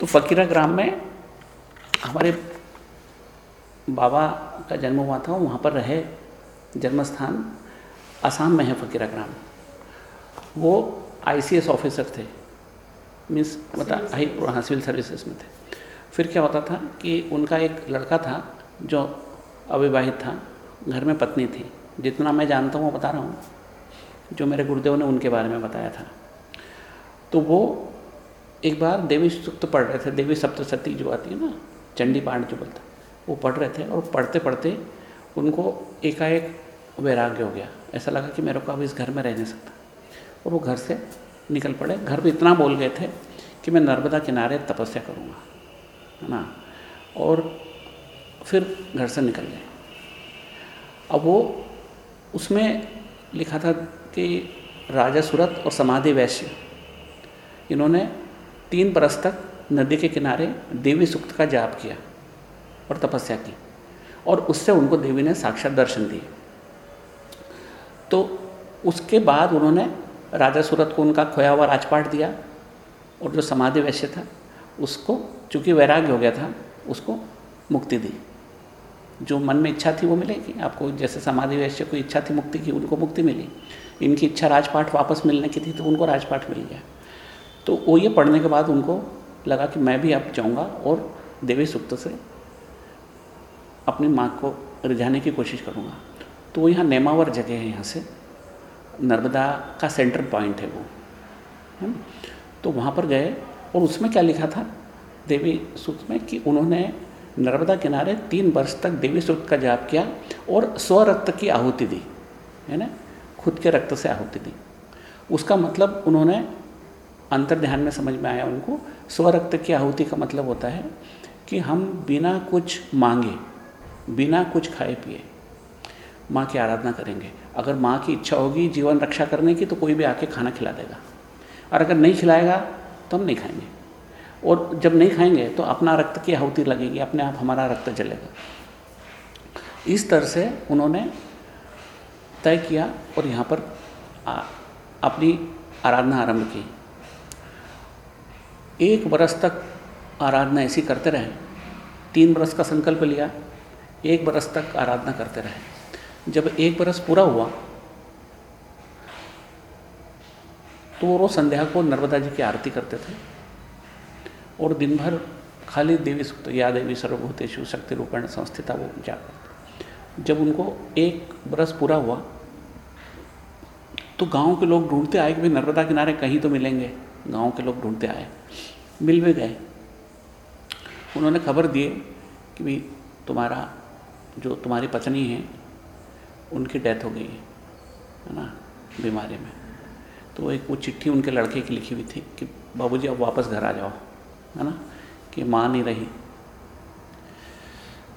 तो फ़कीरा ग्राम में हमारे बाबा का जन्म हुआ था वहाँ पर रहे जन्म स्थान आसाम में है फ़कीरा ग्राम। वो आईसीएस ऑफिसर थे मीन्स बता हाई हाँ सिविल सर्विसेज़ में थे। फिर क्या होता था कि उनका एक लड़का था जो अविवाहित था घर में पत्नी थी। जितना मैं जानता हूँ वो बता रहा हूँ जो मेरे गुरुदेव ने उनके बारे में बताया था। तो वो एक बार देवी सुक्त पढ़ रहे थे, देवी सप्तशती जो आती है ना, चंडी पाठ जो बोलता वो पढ़ रहे थे और पढ़ते पढ़ते उनको एकाएक वैराग्य हो गया। ऐसा लगा कि मेरे को अब इस घर में रह नहीं सकता। और वो घर से निकल पड़े। घर पे इतना बोल गए थे कि मैं नर्मदा किनारे तपस्या करूँगा, है ना? और फिर घर से निकल गए। अब वो उसमें लिखा था कि राजा सूरत और समाधि वैश्य, इन्होंने तीन बरस तक नदी के किनारे देवी सुक्त का जाप किया और तपस्या की। और उससे उनको देवी ने साक्षात दर्शन दिए। तो उसके बाद उन्होंने राजा सूरत को उनका खोया हुआ राजपाट दिया और जो समाधि वैश्य था, उसको चूँकि वैराग्य हो गया था, उसको मुक्ति दी। जो मन में इच्छा थी वो मिलेगी। आपको जैसे समाधि वैश्य को इच्छा थी मुक्ति की, उनको मुक्ति मिली। इनकी इच्छा राजपाट वापस मिलने की थी तो उनको राजपाट मिल गया। तो वो ये पढ़ने के बाद उनको लगा कि मैं भी अब जाऊँगा और देवी सुक्त से अपनी माँ को रिझाने की कोशिश करूँगा। तो वो यहाँ नेमावर जगह है यहाँ से। नर्मदा का सेंट्रल पॉइंट है वो, है ना? तो वहाँ पर गए और उसमें क्या लिखा था देवी सूक्त में कि उन्होंने नर्मदा किनारे तीन वर्ष तक देवी सूक्त का जाप किया और स्वरक्त की आहुति दी, है ना? खुद के रक्त से आहुति दी। उसका मतलब उन्होंने अंतर ध्यान में समझ में आया उनको स्वरक्त की आहुति का मतलब होता है कि हम बिना कुछ मांगे बिना कुछ खाए पिए माँ की आराधना करेंगे। अगर माँ की इच्छा होगी जीवन रक्षा करने की तो कोई भी आके खाना खिला देगा। और अगर नहीं खिलाएगा तो हम नहीं खाएँगे। और जब नहीं खाएँगे तो अपना रक्त की आहुति लगेगी अपने आप हमारा रक्त जलेगा। इस तरह से उन्होंने तय किया और यहाँ पर आ, अपनी आराधना आरंभ की। एक बरस तक आराधना ऐसी करते रहें। तीन बरस का संकल्प लिया, एक बरस तक आराधना करते रहे। जब एक बरस पूरा हुआ तो वो रोज़ संध्या को नर्मदा जी की आरती करते थे और दिन भर खाली देवी सुक्त या देवी सर्वभूतेशु शक्ति रूपेण संस्थिता वो जाकर जब उनको एक बरस पूरा हुआ तो गाँव के लोग ढूंढते आए कि भाई नर्मदा किनारे कहीं तो मिलेंगे। गाँव के लोग ढूंढते आए, मिल भी गए। उन्होंने खबर दिए कि भाई, तुम्हारा जो तुम्हारी पत्नी है, उनकी डेथ हो गई है ना, बीमारी में। तो एक वो चिट्ठी उनके लड़के की लिखी हुई थी कि, बाबूजी अब वापस घर आ जाओ। है ना, कि माँ नहीं रही।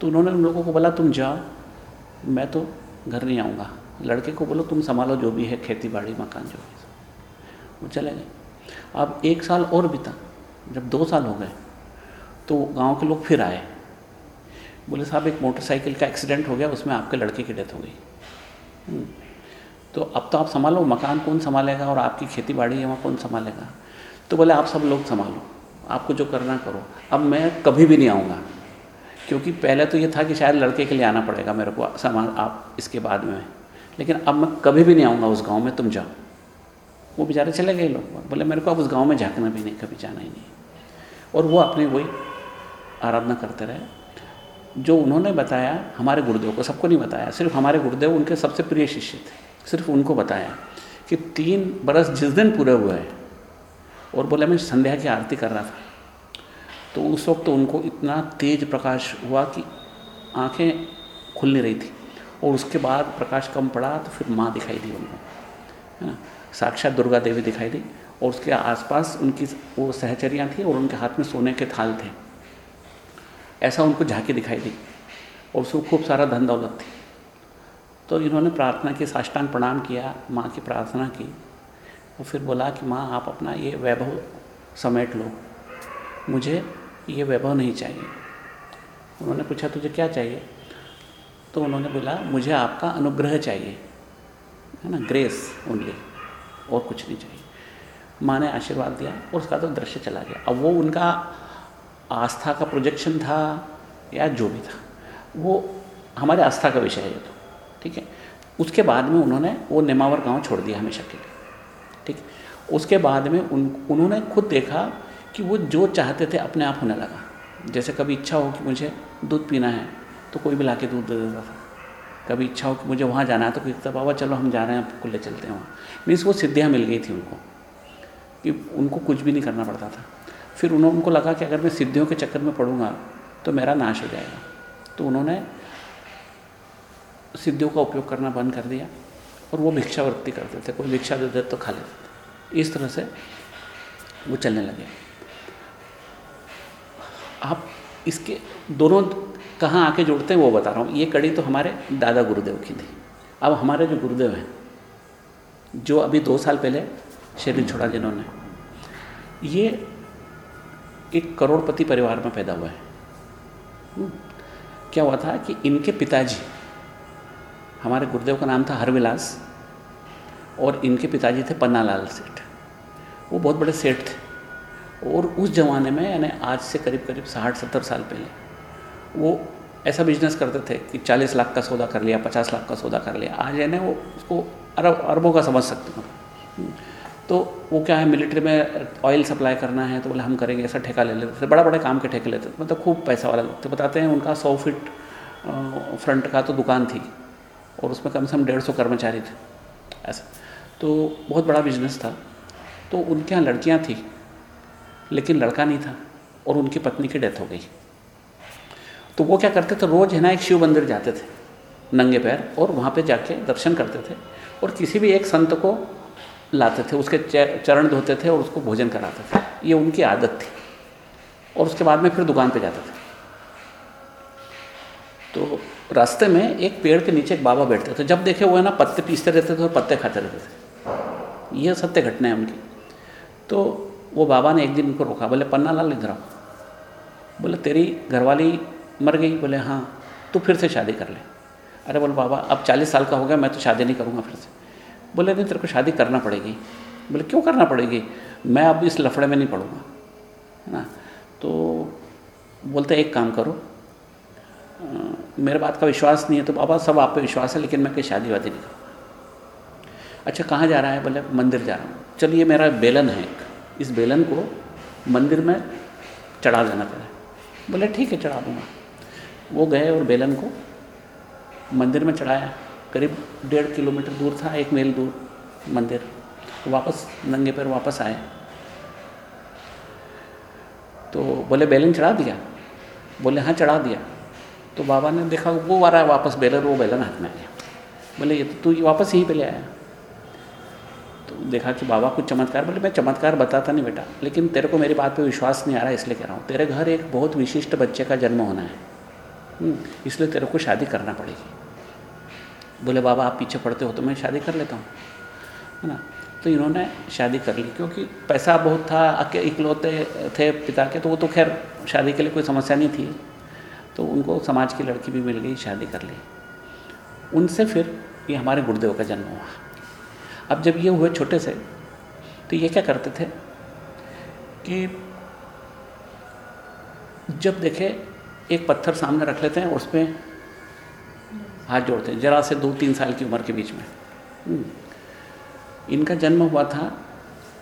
तो उन्होंने उन लोगों को बोला, तुम जाओ, मैं तो घर नहीं आऊँगा। लड़के को बोलो, तुम संभालो जो भी है खेती बाड़ी, मकान, जो भी वो चले गए। अब एक साल और बीता, जब दो साल हो गए तो गाँव के लोग फिर आए। बोले, साहब, एक मोटरसाइकिल का एक्सीडेंट हो गया, उसमें आपके लड़के की डेथ हो गई। हम्म। तो अब तो आप संभालो, मकान कौन संभालेगा और आपकी खेती बाड़ी है, वहाँ कौन संभालेगा? तो बोले, आप सब लोग संभालो, आपको जो करना करो। अब मैं कभी भी नहीं आऊँगा, क्योंकि पहले तो ये था कि शायद लड़के के लिए आना पड़ेगा मेरे को, सामान आप इसके बाद में। लेकिन अब मैं कभी भी नहीं आऊँगा उस गाँव में, तुम जाओ। वो बेचारे चले गए लोग। बोले, मेरे को अब उस गाँव में झाँकना भी नहीं, कभी जाना ही नहीं। और वो अपनी वही आराधना करते रहे। जो उन्होंने बताया, हमारे गुरुदेव को सबको नहीं बताया, सिर्फ़ हमारे गुरुदेव उनके सबसे प्रिय शिष्य थे। सिर्फ़ उनको बताया कि तीन बरस जिस दिन पूरे हुए हैं, और बोले, मैं संध्या की आरती कर रहा था। तो उस वक्त तो उनको इतना तेज प्रकाश हुआ कि आँखें खुल नहीं रही थी। और उसके बाद प्रकाश कम पड़ा तो फिर माँ दिखाई दी उनको। है। ना साक्षात दुर्गा देवी दिखाई दी और उसके आसपास उनकी वो सहचरियाँ थी और उनके हाथ में सोने के थाल थे। ऐसा उनको झांकी दिखाई दी और उसको खूब सारा धन दौलत थी। तो इन्होंने प्रार्थना की, साष्टांग प्रणाम किया, माँ की प्रार्थना की और फिर बोला कि, माँ, आप अपना ये वैभव समेट लो। मुझे ये वैभव नहीं चाहिए। उन्होंने पूछा, तुझे क्या चाहिए? तो उन्होंने बोला, मुझे आपका अनुग्रह चाहिए, है ना, ग्रेस ओनली और कुछ नहीं चाहिए। माँ ने आशीर्वाद दिया और उसका तो दृश्य चला गया। अब वो उनका आस्था का प्रोजेक्शन था या जो भी था, वो हमारे आस्था का विषय है तो ठीक है? उसके बाद में उन्होंने वो नेमावर गाँव छोड़ दिया हमेशा के लिए, ठीक? उसके बाद में उन, उन्होंने खुद देखा कि वो जो चाहते थे अपने आप होने लगा। जैसे कभी इच्छा हो कि मुझे दूध पीना है तो कोई भी ला के दूध दे देता था। कभी इच्छा हो कि मुझे वहाँ जाना है तो कहता बाबा, चलो हम जा रहे हैं, आपको ले चलते हैं वहाँ. मीन्स वो सिद्धियाँ मिल गई थी उनको, कि उनको कुछ भी नहीं करना पड़ता था। फिर उन्होंने उनको लगा कि अगर मैं सिद्धियों के चक्कर में पढ़ूँगा तो मेरा नाश हो जाएगा। तो उन्होंने सिद्धियों का उपयोग करना बंद कर दिया और वो भिक्षावृत्ति करते थे। कोई भिक्षा दे दे तो खा लेते इस तरह से वो चलने लगे। आप इसके दोनों कहाँ आके जुड़ते हैं वो बता रहा हूँ। ये कड़ी तो हमारे दादा गुरुदेव की थी। अब हमारे जो गुरुदेव हैं, जो अभी दो साल पहले शरीर छोड़ा जिन्होंने, ये एक करोड़पति परिवार में पैदा हुआ है। हम्म। क्या हुआ था कि इनके पिताजी, हमारे गुरुदेव का नाम था हरविलास, और इनके पिताजी थे पन्नालाल सेठ। वो बहुत बड़े सेठ थे। और उस ज़माने में, यानी आज से करीब करीब साठ सत्तर साल पहले वो ऐसा बिज़नेस करते थे कि चालीस लाख का सौदा कर लिया, पचास लाख का सौदा कर लिया। आज है ना वो उसको अरब, अरबों का समझ सकते हो। तो वो क्या है मिलिट्री में ऑयल सप्लाई करना है तो बोले हम करेंगे, ऐसा ठेका ले लेते थे। बड़ा बड़े काम के ठेके लेते थे। मतलब खूब पैसा वाला लोग थे। बताते हैं उनका सौ फीट फ्रंट का तो दुकान थी और उसमें कम से कम डेढ़ सौ कर्मचारी थे। ऐसा। तो बहुत बड़ा बिज़नेस था। तो उनके यहाँ लड़कियाँ थी, लेकिन लड़का नहीं था और उनकी पत्नी की डेथ हो गई। तो वो क्या करते थे? रोज़ है ना एक शिव मंदिर जाते थे, नंगे पैर, और वहाँ पे जाके दर्शन करते थे। और किसी भी एक संत को लाते थे, उसके चरण धोते थे और उसको भोजन कराते थे। ये उनकी आदत थी। और उसके बाद में फिर दुकान पे जाते थे। तो रास्ते में एक पेड़ के नीचे एक बाबा बैठते थे। जब देखे वो है ना, पत्ते पीसते रहते थे और पत्ते खाते रहते थे। ये सत्य घटना है उनकी। तो वो बाबा ने एक दिन उनको रोका, बोले, पन्ना लाल इधर आओ। बोले, तेरी घरवाली मर गई, बोले हाँ तू फिर से शादी कर ले। अरे बोले, बाबा, अब चालीस साल का हो गया, मैं तो शादी नहीं करूँगा फिर से। बोले, नहीं, तेरे को शादी करना पड़ेगी। बोले, क्यों करना पड़ेगी? मैं अब इस लफड़े में नहीं पढ़ूँगा है ना? तो बोलते, एक काम करो मेरे बात का विश्वास नहीं है तो बाबा, सब आप पे विश्वास है, लेकिन मैं कहीं शादी वादी नहीं करूँगा। अच्छा कहाँ जा रहा है? बोले, मंदिर जा रहा हूँ। चलिए मेरा बेलन है इस बेलन को मंदिर में चढ़ा देना पड़े बोले, ठीक है, चढ़ा दूँगा। वो गए और बेलन को मंदिर में चढ़ाया। करीब डेढ़ किलोमीटर दूर था, एक मील दूर मंदिर। वापस, नंगे पैर वापस आए। तो बोले, बेलन चढ़ा दिया? बोले हाँ चढ़ा दिया। तो बाबा ने देखा, वो आ रहा है वापस बेलन, वो बेलन हाथ में आ गया। बोले, ये तो तू वापस यहीं पे ले आया? तो देखा कि बाबा कुछ चमत्कार, बोले, मैं चमत्कार बताता नहीं बेटा, लेकिन तेरे को मेरी बात पे विश्वास नहीं आ रहा, इसलिए कह रहा हूँ। तेरे घर एक बहुत विशिष्ट बच्चे का जन्म होना है। इसलिए तेरे को शादी करना पड़ेगी। बोले, बाबा, आप पीछे पड़ते हो तो मैं शादी कर लेता हूँ। है ना? तो इन्होंने शादी कर ली, क्योंकि पैसा बहुत था, अके इकलौते थे पिता के तो वो तो खैर शादी के लिए कोई समस्या नहीं थी। तो उनको समाज की लड़की भी मिल गई, शादी कर ली। उनसे फिर ये हमारे गुरुदेव का जन्म हुआ। अब जब ये हुए छोटे से तो ये क्या करते थे कि जब देखे एक पत्थर सामने रख लेते हैं, और उस पर हाथ जोड़ते हैं। जरा से दो तीन साल की उम्र के बीच में। हम्म। इनका जन्म हुआ था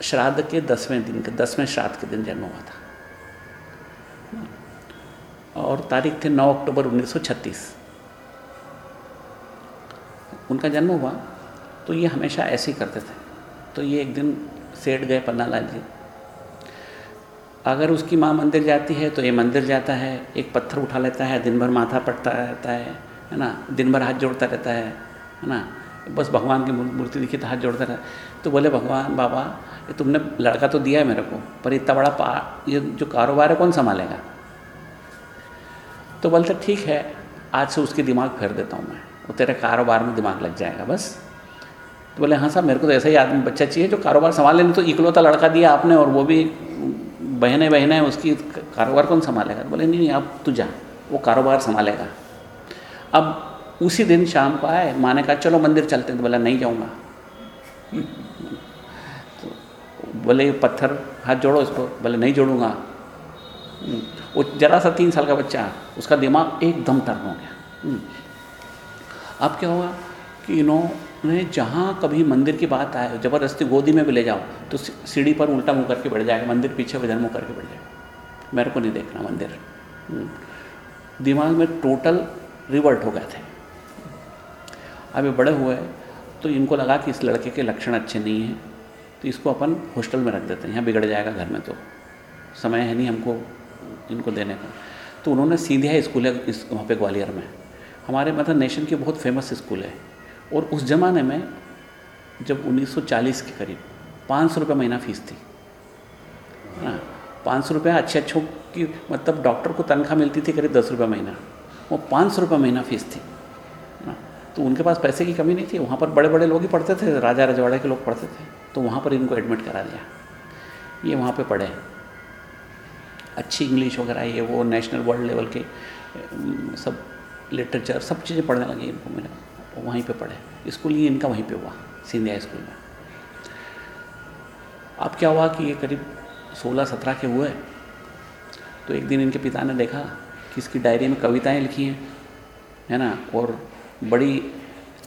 श्राद्ध के दसवें दिन के, दसवें श्राद्ध के दिन जन्म हुआ था। और तारीख थे 9 अक्टूबर 1936 उनका जन्म हुआ तो ये हमेशा ऐसे ही करते थे। तो ये एक दिन सेठ गए पन्नालाल जी। अगर उसकी माँ मंदिर जाती है तो ये मंदिर जाता है, एक पत्थर उठा लेता है, दिन भर माथा पटता रहता है है ना? दिन भर हाथ जोड़ता रहता है है ना? बस भगवान की मूर्ति दिखी तो हाथ जोड़ता रहा तो बोले, भगवान, बाबा, ये तुमने लड़का तो दिया है मेरे को, पर इतना बड़ा पा, ये जो कारोबार है कौन संभालेगा? तो बोलते, ठीक है, आज से उसकी दिमाग फेर देता हूँ मैं, वो तेरे कारोबार में दिमाग लग जाएगा, बस। तो बोले हाँ साहब, मेरे को तो ऐसा ही आदमी, बच्चा चाहिए जो कारोबार संभाल लेने तो इकलौता लड़का दिया आपने और वो भी बहने बहने उसकी कारोबार कौन संभालेगा? बोले, नहीं नहीं, अब तू जा, वो कारोबार संभालेगा। अब उसी दिन शाम को आए, माँ ने कहा, चलो, मंदिर चलते हैं। तो बोला, नहीं जाऊँगा। तो बोले, पत्थर, हाथ जोड़ो इसको। बोले, नहीं जोड़ूँगा। वो जरा सा तीन साल का बच्चा, उसका दिमाग एकदम टर्न हो गया। अब क्या हुआ कि इन्होंने जहाँ कभी मंदिर की बात आए, ज़बरदस्ती गोदी में भी ले जाओ तो सीढ़ी पर उल्टा मुँह करके बैठ जाएगा, मंदिर पीछे इधर मुँह करके बैठ जाएगा। मेरे को नहीं देखना मंदिर। हम्म। दिमाग में टोटल रिवर्ट हो गए थे। अभी बड़े हुए तो इनको लगा कि इस लड़के के लक्षण अच्छे नहीं हैं तो इसको अपन हॉस्टल में रख देते हैं। यहाँ बिगड़ जाएगा घर में तो। समय है नहीं हमको इनको देने का। तो उन्होंने सीधे स्कूल है इस, वहाँ पे ग्वालियर में। हमारे मतलब नेशन की बहुत फ़ेमस स्कूल है। और उस ज़माने में जब 1940 के करीब पाँच सौ रुपये महीना फ़ीस थी। हाँ पाँच सौ रुपये अच्छे अच्छों की मतलब डॉक्टर को तनख्वाह मिलती थी करीब दस रुपये महीना, वो पाँच सौ रुपये महीना फ़ीस थी। ना तो उनके पास पैसे की कमी नहीं थी, वहाँ पर बड़े बड़े लोग ही पढ़ते थे, राजा रजवाड़े के लोग पढ़ते थे तो वहाँ पर इनको एडमिट करा दिया। ये वहाँ पर पढ़े। अच्छी इंग्लिश वगैरह, ये वो नेशनल वर्ल्ड लेवल के सब लिटरेचर सब चीज़ें पढ़ने लगी इनको मेरा वहीं पे पढ़े। स्कूल ही इनका वहीं पे हुआ, सिंधिया स्कूल में। अब क्या हुआ कि ये करीब सोलह सत्रह के हुए तो एक दिन इनके पिता ने देखा कि इसकी डायरी में कविताएँ लिखी हैं, है ना? और बड़ी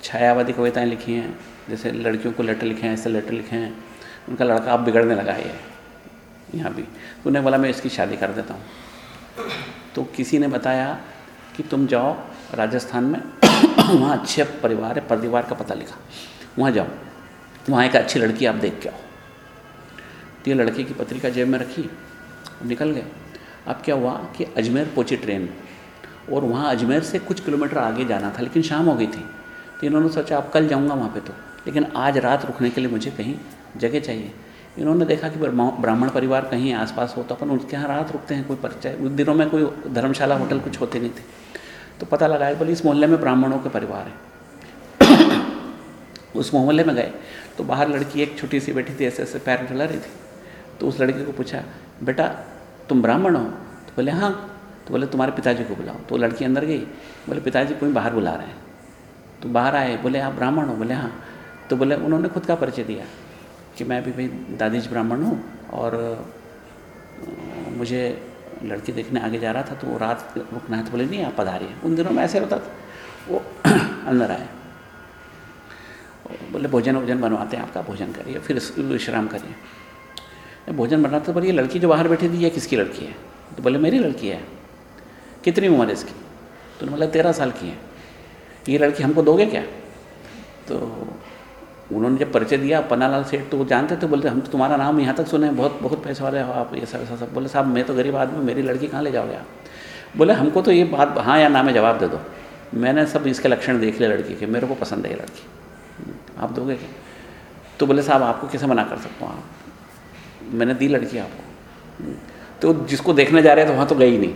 छायावादी कविताएँ लिखी हैं, जैसे लड़कियों को लेटर लिखे हैं, ऐसे लेटर लिखे हैं। उनका लड़का अब बिगड़ने लगा है यहाँ भी। तो उन्हें बोला, मैं इसकी शादी कर देता हूँ। तो किसी ने बताया कि तुम जाओ राजस्थान में वहाँ अच्छे परिवार है, परिवार का पता लिखा। वहाँ जाओ। वहाँ एक अच्छी लड़की आप देख के आओ। तो ये लड़के की पत्रिका जेब में रखी निकल गए। अब क्या हुआ कि अजमेर पहुँची ट्रेन और वहाँ अजमेर से कुछ किलोमीटर आगे जाना था, लेकिन शाम हो गई थी। तो इन्होंने सोचा, अब कल जाऊँगा वहाँ पे तो। लेकिन आज रात रुकने के लिए मुझे कहीं जगह चाहिए। इन्होंने देखा कि ब्राह्मण परिवार कहीं आसपास हो तो अपन उसके यहाँ रात रुकते हैं, कोई परिचय उस दिनों में कोई धर्मशाला, होटल कुछ होते नहीं थे। तो पता लगाया बोले, इस मोहल्ले में ब्राह्मणों के परिवार हैं। उस मोहल्ले में गए तो बाहर लड़की एक छोटी सी बैठी थी ऐसे ऐसे पैर ढला रही थी। तो उस लड़के को पूछा, बेटा, तुम ब्राह्मण हो? तो बोले हाँ। तो बोले, तुम्हारे पिताजी को बुलाओ। तो लड़की अंदर गई, बोले, पिताजी, कोई बाहर बुला रहे हैं? तो बाहर आए, बोले, आप ब्राह्मण हो? बोले हाँ। तो बोले, उन्होंने खुद का परिचय दिया कि मैं भी भाई दादीज ब्राह्मण हूँ और मुझे लड़की देखने आगे जा रहा था तो वो रात रुकना है तो बोले, नहीं, आप पधारिए। उन दिनों में ऐसे होता था। वो अंदर आए। बोले, भोजन वोजन बनवाते हैं, आपका भोजन करिए, फिर विश्राम करिए। भोजन बनाते तो बोले ये लड़की जो बाहर बैठी थी, ये किसकी लड़की है? तो बोले, मेरी लड़की है। कितनी उम्र है इसकी? तो बोला, तेरह साल की है। ये लड़की हमको दोगे क्या? तो उन्होंने जब परिचय दिया, पन्नालाल सेठ तो वो जानते थे, बोलते, हम तो तुम्हारा नाम यहाँ तक सुने बहुत बहुत पैसे वाले हो आप, ये सब, ऐसा सब। बोले, साहब, मैं तो गरीब आदमी मेरी लड़की कहाँ ले जाओगे आप? बोले, हमको तो ये बात हाँ या ना में जवाब दे दो। मैंने सब इसके लक्षण देख लिया लड़की के, मेरे को पसंद है ये लड़की। आप दोगे क्या? तो बोले, साहब, आपको कैसे मना कर सकता हूँ आप? मैंने दी लड़की आपको। तो जिसको देखने जा रहे थे, वहाँ तो गई नहीं।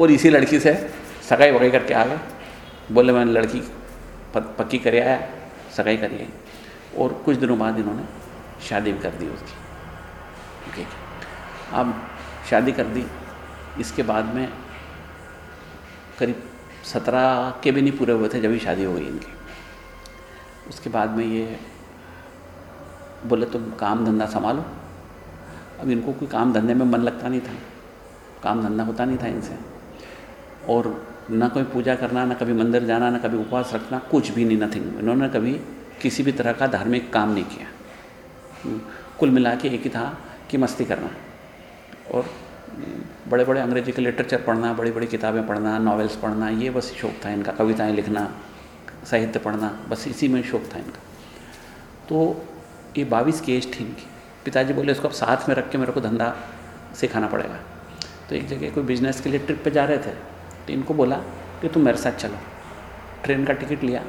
और इसी लड़की से सगाई वगाई करके आ गए। बोले, मैंने लड़की पक्की करे आया सगाई कर ली। और कुछ दिनों बाद इन्होंने शादी भी कर दी उसकी। ठीक अब शादी कर दी। इसके बाद में करीब सत्रह के भी नहीं पूरे हुए थे जब ही शादी हो गई इनकी। उसके बाद में ये बोले, तुम काम धंधा संभालो। अब इनको कोई काम धंधे में मन लगता नहीं था। काम धंधा होता नहीं था इनसे। और ना कोई पूजा करना, ना कभी मंदिर जाना, ना कभी उपवास रखना, कुछ भी नहीं नथिंग इन्होंने कभी किसी भी तरह का धार्मिक काम नहीं किया। कुल मिला के एक ही था कि मस्ती करना। और बड़े बड़े अंग्रेज़ी के लिटरेचर पढ़ना बड़ी बड़ी किताबें पढ़ना नॉवेल्स पढ़ना, ये बस शौक था इनका। कविताएँ लिखना, साहित्य पढ़ना, बस इसी में शौक था इनका। तो ये बाईस की एज थी इनकी। पिताजी बोले, इसको अब साथ में रख के मेरे को धंधा सिखाना पड़ेगा। तो एक जगह कोई बिज़नेस के लिए ट्रिप पे जा रहे थे। तो इनको बोला कि तुम मेरे साथ चलो। ट्रेन का टिकट लिया,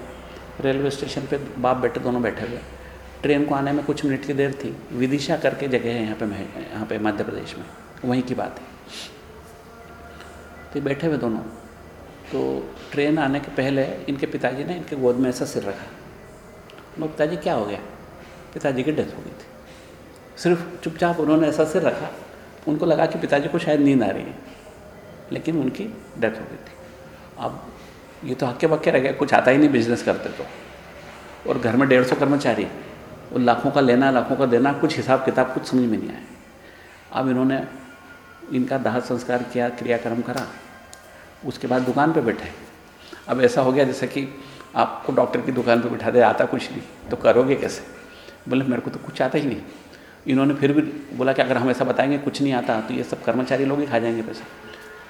रेलवे स्टेशन पे बाप बेटे दोनों बैठे हुए। ट्रेन को आने में कुछ मिनट की देर थी। विदिशा करके जगह है यहाँ पे यहाँ पे मध्य प्रदेश में। वहीं की बात है। तो बैठे हुए दोनों। तो ट्रेन आने के पहले इनके पिताजी ने इनके गोद में ऐसा सिर रखा। मैं पिताजी, क्या हो गया? पिताजी की डेथ हो गई थी। सिर्फ़ चुपचाप उन्होंने ऐसा सिर रखा। उनको लगा कि पिताजी को शायद नींद आ रही है। लेकिन उनकी डेथ हो गई थी। अब ये तो हक्के बक्के रह गए, कुछ आता ही नहीं बिज़नेस करते तो। और घर में डेढ़ सौ कर्मचारी और लाखों का लेना, लाखों का देना, कुछ हिसाब किताब, कुछ समझ में नहीं आया। अब इन्होंने इनका दाह संस्कार किया, क्रियाक्रम करा, उसके बाद दुकान पे बैठे। अब ऐसा हो गया जैसे कि आपको डॉक्टर की दुकान पे बिठा दे, आता कुछ नहीं तो करोगे कैसे? बोले, मेरे को तो कुछ आता ही नहीं। इन्होंने फिर भी बोला कि अगर हम ऐसा बताएँगे, कुछ नहीं आता तो ये सब कर्मचारी लोग ही खा जाएँगे पैसे।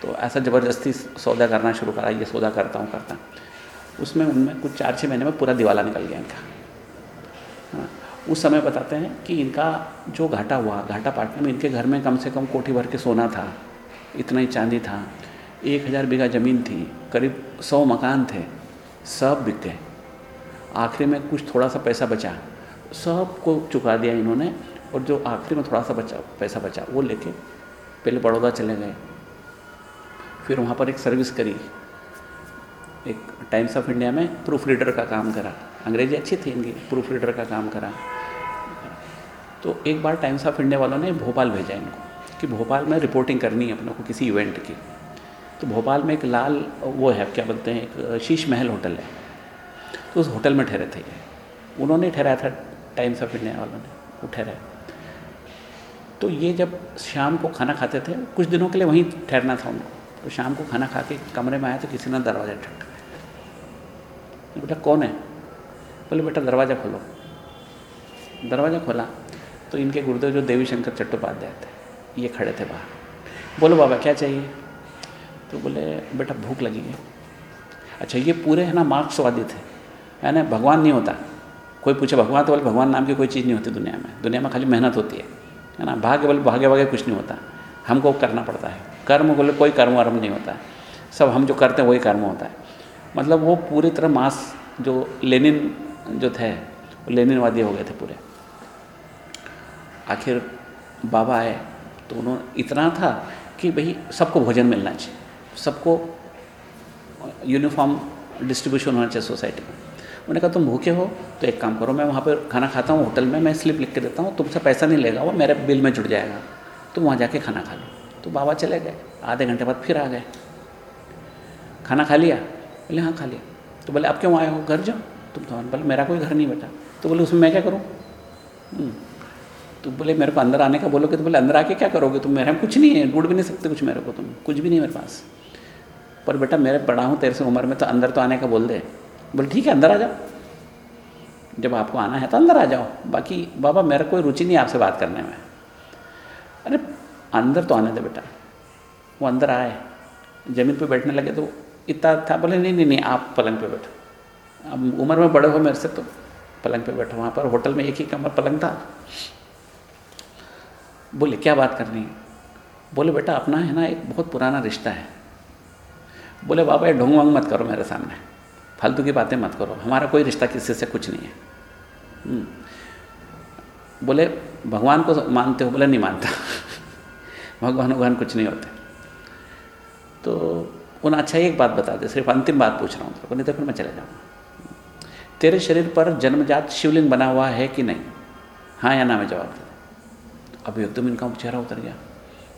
तो ऐसा ज़बरदस्ती सौदा करना शुरू करा, ये सौदा करता हूँ, करता उसमें, उनमें कुछ चार छः महीने में पूरा दिवाला निकल गया इनका। हाँ उस समय बताते हैं कि इनका जो घाटा हुआ, घाटा पाटने में इनके घर में कम से कम कोठी भर के सोना था, इतना ही चांदी था। एक हज़ार बीघा ज़मीन थी, करीब सौ मकान थे, सब बिक गए आखिरी में कुछ थोड़ा सा पैसा बचा सबको चुका दिया इन्होंने, और जो आखिरी में थोड़ा सा बचा, पैसा बचा, वो लेके पहले बड़ौदा चले गए। फिर वहाँ पर एक सर्विस करी। एक टाइम्स ऑफ़ इंडिया में प्रूफ रीडर का काम करा। अंग्रेज़ी अच्छी थी इनकी प्रूफ रीडर का काम करा। तो एक बार टाइम्स ऑफ़ इंडिया वालों ने भोपाल भेजा इनको कि भोपाल में रिपोर्टिंग करनी है अपने को किसी इवेंट की। तो भोपाल में एक लाल वो है, क्या बोलते हैं, एक शीश महल होटल है। तो उस होटल में ठहरे थे। उन्होंने ठहराया था टाइम्स ऑफ़ इंडिया वालों ने, वो ठहराया तो ये जब शाम को खाना खाते थे, कुछ दिनों के लिए वहीं ठहरना था उनको। तो शाम को खाना खा के कमरे में आया तो किसी ने दरवाज़ा ठक बेटा कौन है? बोले, बेटा, दरवाज़ा खोलो। दरवाज़ा खोला तो इनके गुरुदेव जो देवी शंकर चट्टोपाध्याय थे, ये खड़े थे बाहर। बोलो, बाबा, क्या चाहिए? तो बोले, बेटा, भूख लगी है। अच्छा ये पूरे, है ना, मार्क्सवादी थे। है ना भगवान नहीं होता। कोई पूछे, भगवान तो बोले, भगवान नाम की कोई चीज़ नहीं होती दुनिया में। दुनिया में खाली मेहनत होती है। है ना, भाग्य बोले भाग्य भाग्य कुछ नहीं होता। हमको करना पड़ता है। कर्म बोले कोई कर्म वर्म नहीं होता। सब हम जो करते हैं वही कर्म होता है। मतलब वो पूरी तरह मास जो लेनिन जो थे, वो लेनिनवादी हो गए थे पूरे। आखिर बाबा आए तो उन्होंने इतना था कि भाई सबको भोजन मिलना चाहिए। सबको यूनिफॉर्म डिस्ट्रीब्यूशन होना चाहिए सोसाइटी में। उन्होंने कहा, तुम भूखे हो तो एक काम करो, मैं वहाँ पर खाना खाता हूँ होटल में, मैं स्लिप लिख के देता हूँ, तुमसे पैसा नहीं लेगा वो, मेरे बिल में जुड़ जाएगा। तुम वहाँ जाके खाना खा लो। तो बाबा चले गए। आधे घंटे बाद फिर आ गए। खाना खा लिया? बोले हाँ खा लिया। तो बोले आप क्यों आए हो? घर जाओ। तुम तो बोले मेरा कोई घर नहीं बेटा। तो बोले, उसमें मैं क्या करूँ? हम्म। तो बोले, मेरे को अंदर आने का बोलोगे तो बोले, अंदर आके क्या करोगे तुम? मेरे में कुछ नहीं है, ढूंढ भी नहीं सकते कुछ मेरे को तुम। कुछ भी नहीं मेरे पास। पर बेटा, मेरे बड़ा हूँ, तेरे से उम्र में तो अंदर तो आने का बोल दे। बोले, ठीक है, अंदर आ जाओ। जब आपको आना है तो अंदर आ जाओ। बाकी बाबा, मेरा कोई रुचि नहीं आपसे बात करने में। अरे अंदर तो आने दे बेटा। वो अंदर आए, ज़मीन पे बैठने लगे तो इतना था, बोले, नहीं नहीं नहीं, आप पलंग पे बैठो। अब उम्र में बड़े हो मेरे से तो पलंग पे बैठो। वहाँ पर होटल में एक ही कमर पलंग था। बोले, क्या बात करनी है? बोले, बेटा, अपना है ना, एक बहुत पुराना रिश्ता है। बोले, बाबा, ये ढोंग वंग मत करो मेरे सामने। फालतू की बातें मत करो। हमारा कोई रिश्ता किसी से कुछ नहीं है। हम्म। बोले, भगवान को मानते हो? बोले, नहीं मानता। भगवान भगवान कुछ नहीं होते। तो उन्हें अच्छा एक बात बता दे, सिर्फ़ अंतिम बात पूछ रहा हूँ तेरे को नहीं तो फिर मैं चले जाऊँगा। तेरे शरीर पर जन्मजात शिवलिंग बना हुआ है कि नहीं? हाँ या ना, मैं जवाब दे अब एकदम इनका चेहरा उतर गया।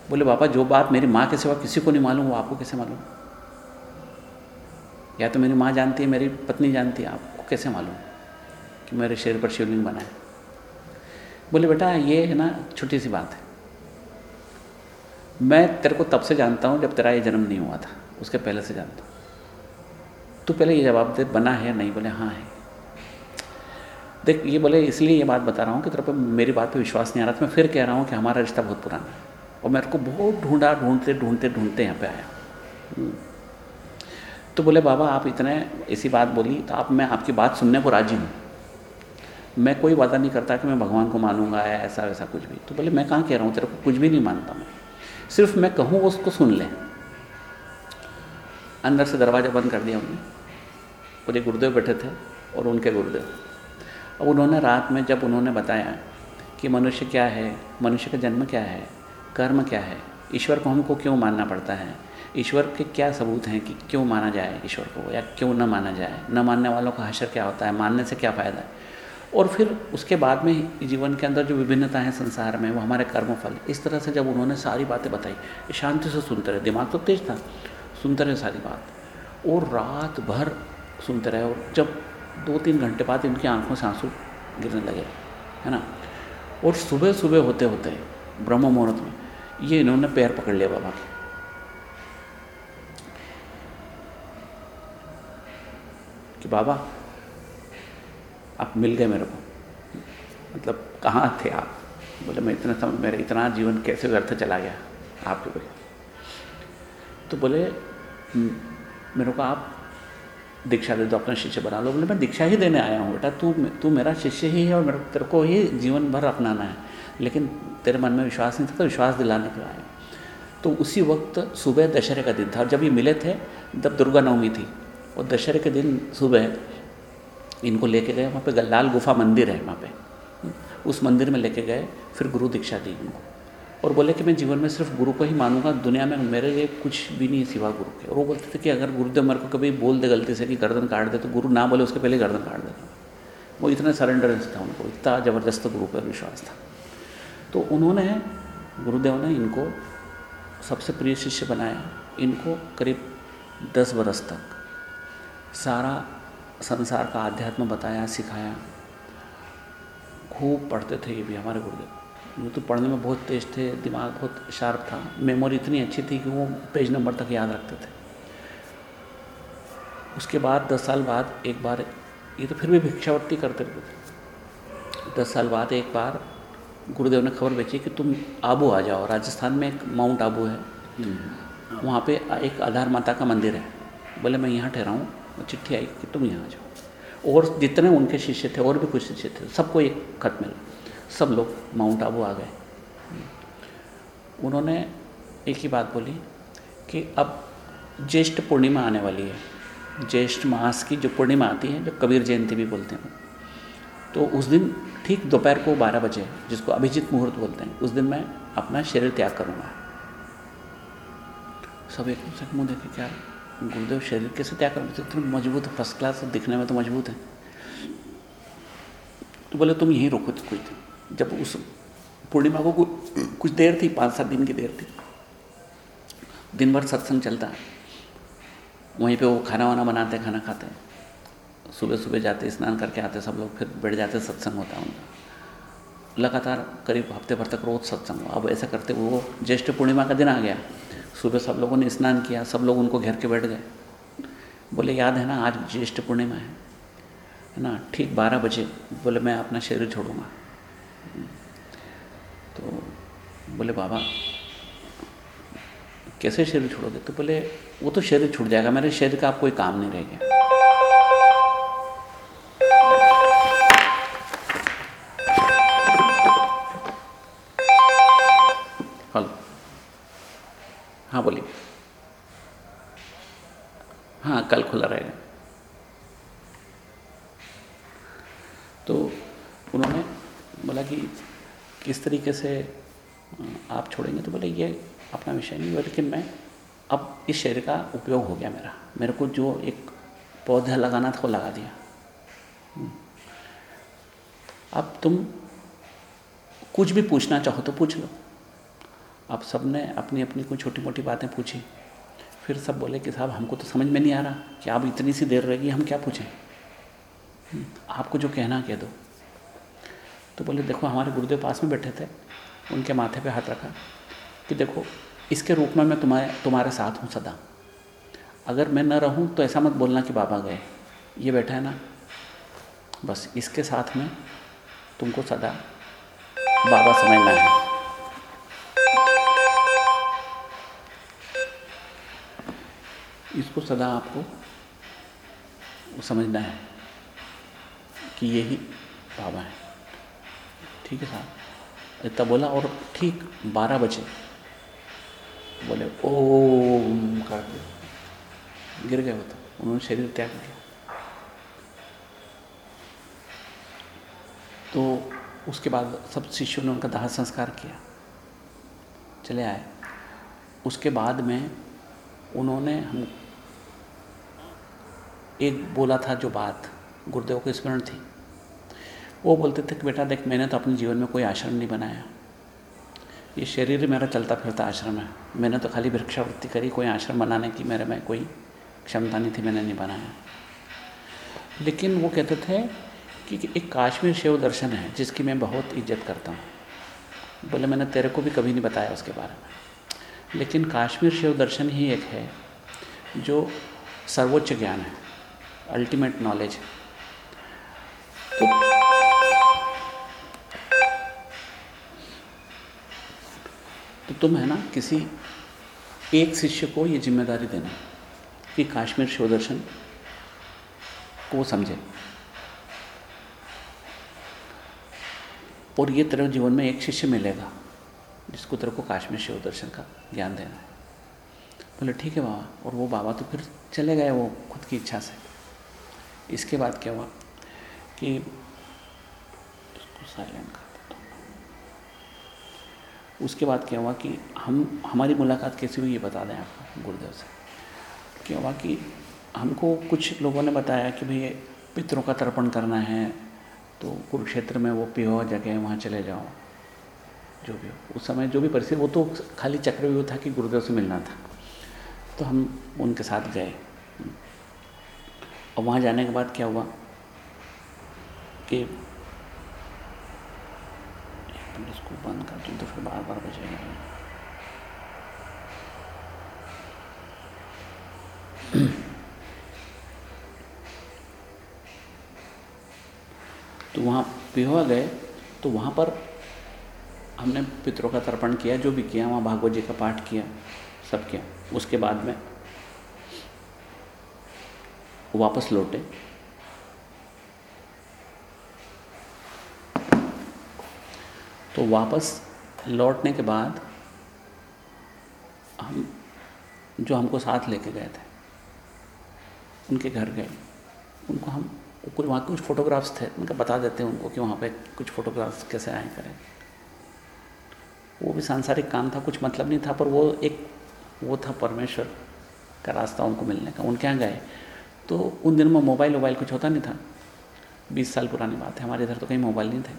बोले पापा जो बात मेरी माँ के सिवा किसी को नहीं मालूम, वो आपको कैसे मालूम? या तो मेरी माँ जानती है, मेरी पत्नी जानती है, आपको कैसे मालूम कि मेरे शरीर पर शिवलिंग बना है? बोले, बेटा, ये है ना, छोटी सी बात है। मैं तेरे को तब से जानता हूँ जब तेरा ये जन्म नहीं हुआ था। उसके पहले से जानता हूँ। तू पहले ये जवाब दे, बना है नहीं? बोले हाँ है। देख, ये बोले, इसलिए ये बात बता रहा हूँ कि तेरे पर मेरी बात पे विश्वास नहीं आ रहा था। मैं फिर कह रहा हूँ कि हमारा रिश्ता बहुत पुराना है। और मेरे को बहुत ढूंढा, ढूंढते ढूंढते ढूंढते यहाँ पे आया। हम्म। तो बोले, बाबा, आप इतने, ऐसी बात बोली तो आप, मैं आपकी बात सुनने को राज़ी हूँ। मैं कोई वादा नहीं करता कि मैं भगवान को मानूँगा या ऐसा वैसा कुछ भी। तो बोले, मैं कहाँ कह रहा हूँ? तेरे को कुछ भी नहीं मानता मैं। सिर्फ़ मैं कहूँ, उसको सुन लें। अंदर से दरवाज़ा बंद कर दिया उन्होंने। एक गुरुदेव बैठे थे, और उनके गुरुदेव। अब उन्होंने रात में जब उन्होंने बताया कि मनुष्य क्या है, मनुष्य का जन्म क्या है, कर्म क्या है, ईश्वर को हमको क्यों मानना पड़ता है? ईश्वर के क्या सबूत हैं कि क्यों माना जाए ईश्वर को, या क्यों न माना जाए? न मानने वालों का हशर क्या होता है? मानने से क्या फ़ायदा है? और फिर उसके बाद में जीवन के अंदर जो विभिन्नता है संसार में, वो हमारे कर्म फल इस तरह से जब उन्होंने सारी बातें बताई शांति से सुनते रहे। दिमाग तो तेज था, सुनते रहे सारी बात। और रात भर सुनते रहे और जब दो तीन घंटे बाद इनकी आँखों से आँसू गिरने लगे, है ना? और सुबह सुबह होते होते ब्रह्म मुहूर्त में, ये इन्होंने पैर पकड़ लिया बाबा के। कि बाबा आप मिल गए मेरे को। मतलब कहाँ थे आप? बोले, मैं इतना समय मेरा इतना जीवन कैसे व्यर्थ चला गया आपके बोले तो बोले मेरे को आप दीक्षा दे दो, अपना शिष्य बना लो। बोले, मैं दीक्षा ही देने आया हूँ बेटा। तू तू मेरा शिष्य ही है और मेरे, तेरे को ही जीवन भर अपनाना है। लेकिन तेरे मन में विश्वास नहीं था तो विश्वास दिलाने के आया। तो उसी वक्त सुबह दशहरे का दिन था। और जब ये मिले थे, तब दुर्गा नवमी थी। और दशहरे के दिन सुबह इनको लेके गए, वहाँ पे गल्लाल गुफा मंदिर है वहाँ पे। उस मंदिर में लेके गए, फिर गुरु दीक्षा दी इनको और बोले कि मैं जीवन में सिर्फ़ गुरु को ही मानूँगा, दुनिया में मेरे लिए कुछ भी नहीं सिवा गुरु के। और वो बोलते थे कि अगर गुरुदेव मेरे को कभी बोल दे गलती से कि गर्दन काट दे तो गुरु ना बोले, उसके पहले गर्दन काट देगा वो इतना सरेंडरेंस था उनको, इतना ज़बरदस्त गुरु पर विश्वास था। तो उन्होंने, गुरुदेव ने इनको सबसे प्रिय शिष्य बनाया। इनको करीब दस बरस तक सारा संसार का अध्यात्म बताया सिखाया। खूब पढ़ते थे ये भी हमारे गुरुदेव। वो तो पढ़ने में बहुत तेज थे दिमाग बहुत शार्प था। मेमोरी इतनी अच्छी थी कि वो पेज नंबर तक याद रखते थे। उसके बाद दस साल बाद एक बार ये तो फिर भी भिक्षावृत्ति करते रहते थे। दस साल बाद एक बार गुरुदेव ने खबर भेजी कि तुम आबू आ जाओ। राजस्थान में एक माउंट आबू है। हम्म। वहाँ पे एक आधार माता का मंदिर है। बोले मैं यहाँ ठहरा हूँ। चिट्ठी आई कि तुम यहाँ आ जाओ। और जितने उनके शिष्य थे, और भी कुछ शिष्य थे, सबको एक खत मिला। सब लोग माउंट आबू आ गए। उन्होंने एक ही बात बोली कि अब ज्येष्ठ पूर्णिमा आने वाली है। ज्येष्ठ मास की जो पूर्णिमा आती है, जो कबीर जयंती भी बोलते हैं। तो उस दिन ठीक दोपहर को बारह बजे, जिसको अभिजीत मुहूर्त बोलते हैं, उस दिन मैं अपना शरीर त्याग करूँगा। सब एक मुँह देखे क्या गुरुदेव शरीर कैसे त्याग कर इतने मज़बूत है फ़र्स्ट क्लास दिखने में तो मज़बूत है। तो बोले, तुम यहीं रोको कुछ कोई जब उस पूर्णिमा को कुछ देर थी, पाँच सात दिन की देर थी। दिन भर सत्संग चलता वहीं पे वो खाना वाना बनाते खाना खाते सुबह सुबह जाते, स्नान करके आते, सब लोग फिर बैठ जाते, सत्संग होता उनका। लगातार करीब हफ़्ते भर तक रोज सत्संग अब ऐसा करते वो, ज्येष्ठ पूर्णिमा का दिन आ गया। सुबह सब लोगों ने स्नान किया, सब लोग उनको घेर के बैठ गए। बोले, याद है ना, आज ज्येष्ठ पूर्णिमा है। है ना, ठीक बारह बजे। बोले, मैं अपना शरीर छोड़ूँगा। तो बोले, बाबा, कैसे शरीर छोड़ोगे? तो बोले, वो तो शरीर छूट जाएगा, मेरे शरीर का आप कोई काम नहीं रह गया। हाँ बोलिए। हाँ कल खुला रहेगा। तो उन्होंने बोला कि किस तरीके से आप छोड़ेंगे? तो बोले, ये अपना विषय नहीं लेकिन मैं अब इस शरीर का उपयोग हो गया मेरा। मेरे को जो एक पौधा लगाना था, वो लगा दिया। हम्म। अब तुम कुछ भी पूछना चाहो तो पूछ लो। अब सबने अपनी अपनी कोई छोटी मोटी बातें पूछी। फिर सब बोले कि साहब हमको तो समझ में नहीं आ रहा कि आप इतनी सी देर रहेगी हम क्या पूछें? हम्म, आपको जो कहना कह दो। तो बोले देखो हमारे गुरुदेव पास में बैठे थे उनके माथे पे हाथ रखा कि देखो इसके रूप में मैं तुम्हारे तुम्हारे साथ हूँ सदा। अगर मैं न रहूँ तो ऐसा मत बोलना कि बाबा गए। ये बैठा है ना? बस इसके साथ में तुमको सदा बाबा समझना है। इसको सदा आपको समझना है कि यही बाबा है। ठीक है साहब? इतना बोला, और ठीक बारह बजे। बोले, ओम करके गिर गए वो तो। उन्होंने शरीर त्याग दिया। तो उसके बाद सब शिष्यों ने उनका दाह संस्कार किया। चले आए। उसके बाद में उन्होंने हम एक बोला था जो बात गुरुदेव को स्मरण थी, वो बोलते थे कि बेटा देख, मैंने तो अपने जीवन में कोई आश्रम नहीं बनाया। ये शरीर मेरा चलता फिरता आश्रम है। मैंने तो खाली वृक्षावृत्ति करी, कोई आश्रम बनाने की मेरे में कोई क्षमता नहीं थी, मैंने नहीं बनाया। लेकिन वो कहते थे कि एक काश्मीर शिव दर्शन है, जिसकी मैं बहुत इज़्ज़त करता हूँ। बोले, मैंने तेरे को भी कभी नहीं बताया उसके बारे में। लेकिन काश्मीर शिव दर्शन ही एक है, जो सर्वोच्च ज्ञान है। अल्टीमेट नॉलेज तो तो तुम है ना किसी एक शिष्य को ये ज़िम्मेदारी देना कि काश्मीर शिव दर्शन को समझे। और ये तेरे जीवन में एक शिष्य मिलेगा जिसको तेरे को काश्मीर शिव दर्शन का ज्ञान देना है। बोले, ठीक है बाबा। और वो बाबा तो फिर चले गए वो खुद की इच्छा से। इसके बाद क्या हुआ कि उसको साइलेंट कर देता उसके बाद क्या हुआ कि हम, हमारी मुलाकात कैसी हुई ये बता दें आपको गुरुदेव से। क्या हुआ कि हमको कुछ लोगों ने बताया कि भाई पितरों का तर्पण करना है तो कुरुक्षेत्र में वो पिहो जगह है वहाँ चले जाओ। जो भी हो। उस समय जो भी परिस्थिति, वो तो खाली चक्रव्यूह था कि गुरुदेव से मिलना था। तो हम उनके साथ गए। और वहाँ जाने के बाद क्या हुआ? कि इसको बंद कर दूँ तो फिर बार बार बजेगा तो वहाँ पिहोआ गए तो वहाँ पर हमने पितरों का तर्पण किया, जो भी किया, वहाँ भागवत जी का पाठ किया, सब किया। उसके बाद में वापस लौटे। तो वापस लौटने के बाद हम, जो हमको साथ लेके गए थे, उनके घर गए। उनको हम कुछ वहाँ के कुछ फ़ोटोग्राफ्स थे, उनका बता देते हैं उनको कि वहाँ पे कुछ फ़ोटोग्राफ्स कैसे आए करें। वो भी सांसारिक काम था, कुछ मतलब नहीं था, पर वो एक, वो था परमेश्वर का रास्ता उनको मिलने का। उनके यहाँ गए। तो उन दिनों में मोबाइल वोबाइल कुछ होता नहीं था। बीस साल पुरानी बात है, हमारे इधर तो कहीं मोबाइल नहीं थे।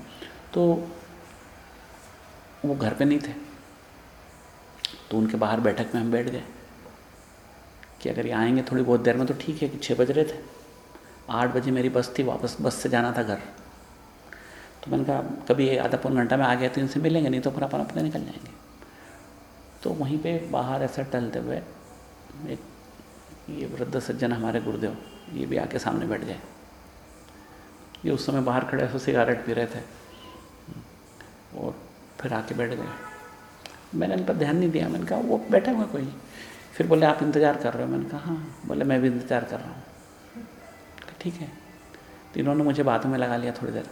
तो वो घर पे नहीं थे। तो उनके बाहर बैठक में हम बैठ गए कि अगर ये आएँगे थोड़ी बहुत देर में तो ठीक है कि छः बज रहे थे। आठ बजे मेरी बस थी, वापस बस से जाना था घर। तो मैंने कहा, कभी आधा पौन घंटा में आ गया तो इनसे मिलेंगे, नहीं तो फिर अपन अपने निकल जाएँगे। तो वहीं पे बाहर ऐसा टहलते हुए एक ये वृद्ध सज्जन हमारे गुरुदेव, ये भी आके सामने बैठ गए ये उस समय बाहर खड़े हो सिगारेट पी रहे थे। और फिर आके बैठ गए। मैंने इन पर ध्यान नहीं दिया। मैंने कहा, वो बैठे हुए कोई? फिर बोले, आप इंतज़ार कर रहे हो? मैंने कहा हाँ। बोले, मैं भी इंतज़ार कर रहा हूँ। ठीक है। तो इन्होंने मुझे बातों में लगा लिया थोड़ी देर।